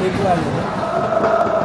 regular, né?